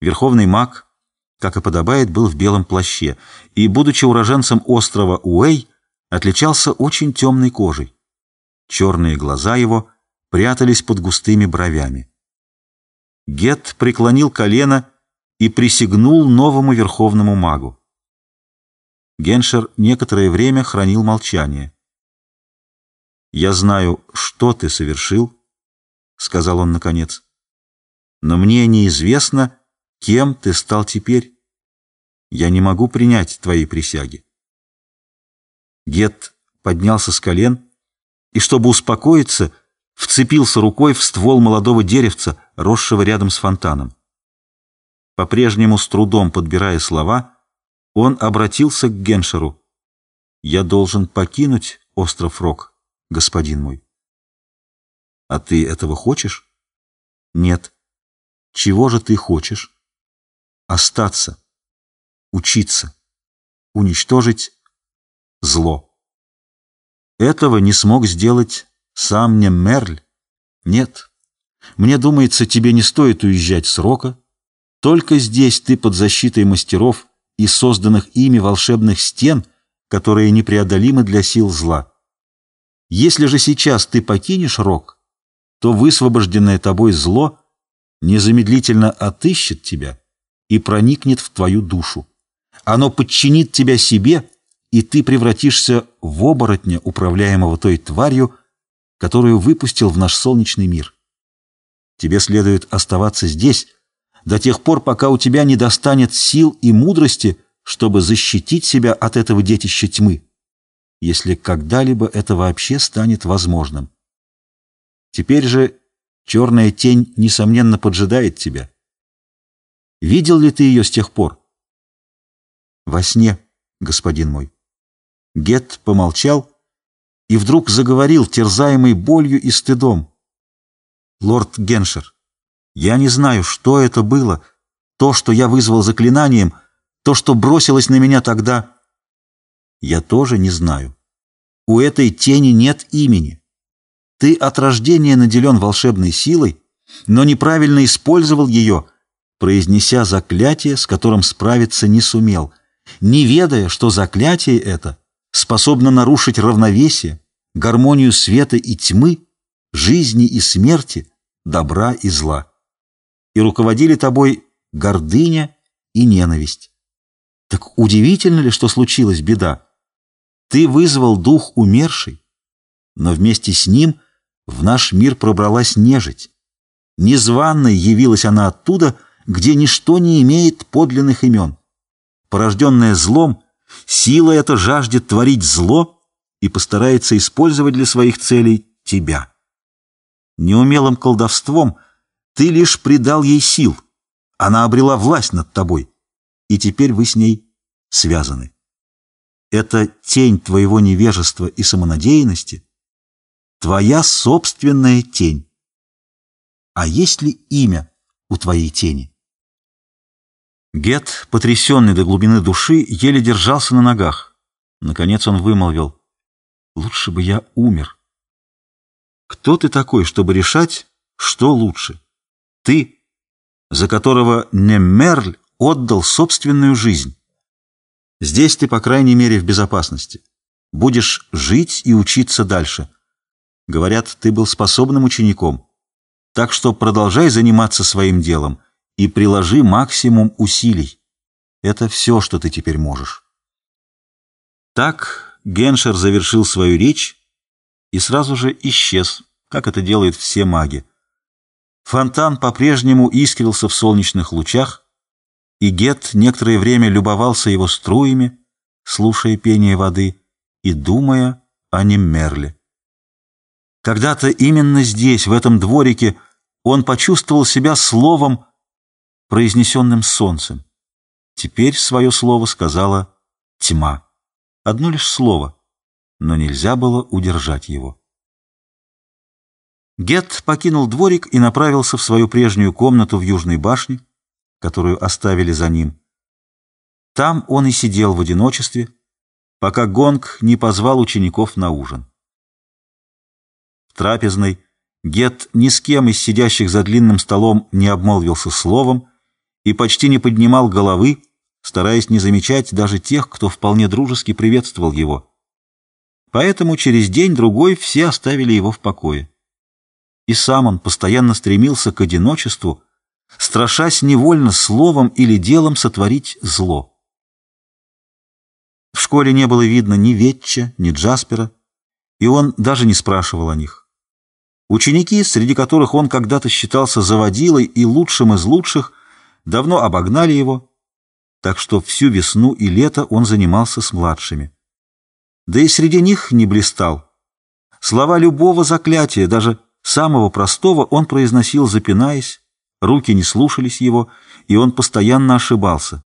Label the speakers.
Speaker 1: Верховный маг, как и подобает, был в белом плаще, и, будучи уроженцем острова Уэй, отличался очень темной кожей. Черные глаза его прятались под густыми бровями. Гет преклонил колено и присягнул новому верховному магу. Геншер некоторое время хранил молчание. «Я знаю, что ты совершил», — сказал он наконец. «Но мне неизвестно, кем ты стал теперь. Я не могу принять твои присяги». Гет поднялся с колен и, чтобы успокоиться, вцепился рукой в ствол молодого деревца, росшего рядом с фонтаном. По-прежнему с трудом подбирая слова, он обратился к Геншеру. «Я должен покинуть остров Рок, господин мой». «А ты этого хочешь?» «Нет». «Чего же ты хочешь?» «Остаться, учиться, уничтожить зло». Этого не смог сделать сам не Мерль. Нет, мне думается, тебе не стоит уезжать с Рока. Только здесь ты под защитой мастеров и созданных ими волшебных стен, которые непреодолимы для сил зла. Если же сейчас ты покинешь Рок, то высвобожденное тобой зло незамедлительно отыщет тебя и проникнет в твою душу. Оно подчинит тебя себе, и ты превратишься в оборотня, управляемого той тварью, которую выпустил в наш солнечный мир. Тебе следует оставаться здесь, до тех пор, пока у тебя не достанет сил и мудрости, чтобы защитить себя от этого детища тьмы, если когда-либо это вообще станет возможным. Теперь же черная тень, несомненно, поджидает тебя. Видел ли ты ее с тех пор? Во сне, господин мой. Гет помолчал и вдруг заговорил, терзаемый болью и стыдом. «Лорд Геншер, я не знаю, что это было, то, что я вызвал заклинанием, то, что бросилось на меня тогда. Я тоже не знаю. У этой тени нет имени. Ты от рождения наделен волшебной силой, но неправильно использовал ее, произнеся заклятие, с которым справиться не сумел, не ведая, что заклятие это способно нарушить равновесие, гармонию света и тьмы, жизни и смерти, добра и зла и руководили тобой гордыня и ненависть. Так удивительно ли, что случилась беда? Ты вызвал дух умерший, но вместе с ним в наш мир пробралась нежить. Незваной явилась она оттуда, где ничто не имеет подлинных имен. Порожденная злом, сила эта жаждет творить зло и постарается использовать для своих целей тебя. Неумелым колдовством – ты лишь придал ей сил. Она обрела власть над тобой, и теперь вы с ней связаны. Это тень твоего невежества и самонадеянности, твоя собственная тень. А есть ли имя у твоей тени? Гет, потрясенный до глубины души, еле держался на ногах. Наконец он вымолвил. «Лучше бы я умер». «Кто ты такой, чтобы решать, что лучше?» Ты, за которого Неммерль отдал собственную жизнь. Здесь ты, по крайней мере, в безопасности. Будешь жить и учиться дальше. Говорят, ты был способным учеником. Так что продолжай заниматься своим делом и приложи максимум усилий. Это все, что ты теперь можешь. Так Геншер завершил свою речь и сразу же исчез, как это делают все маги. Фонтан по-прежнему искрился в солнечных лучах, и Гет некоторое время любовался его струями, слушая пение воды и думая о Неммерле. Когда-то именно здесь, в этом дворике, он почувствовал себя словом, произнесенным солнцем. Теперь свое слово сказала тьма. Одно лишь слово, но нельзя было удержать его. Гет покинул дворик и направился в свою прежнюю комнату в Южной башне, которую оставили за ним. Там он и сидел в одиночестве, пока Гонг не позвал учеников на ужин. В трапезной Гет ни с кем из сидящих за длинным столом не обмолвился словом и почти не поднимал головы, стараясь не замечать даже тех, кто вполне дружески приветствовал его. Поэтому через день-другой все оставили его в покое. И сам он постоянно стремился к одиночеству, страшась невольно словом или делом сотворить зло. В школе не было видно ни Ветча, ни Джаспера, и он даже не спрашивал о них. Ученики, среди которых он когда-то считался заводилой и лучшим из лучших, давно обогнали его, так что всю весну и лето он занимался с младшими. Да и среди них не блистал. Слова любого заклятия, даже самого простого, он произносил, запинаясь, руки не слушались его, и он постоянно ошибался.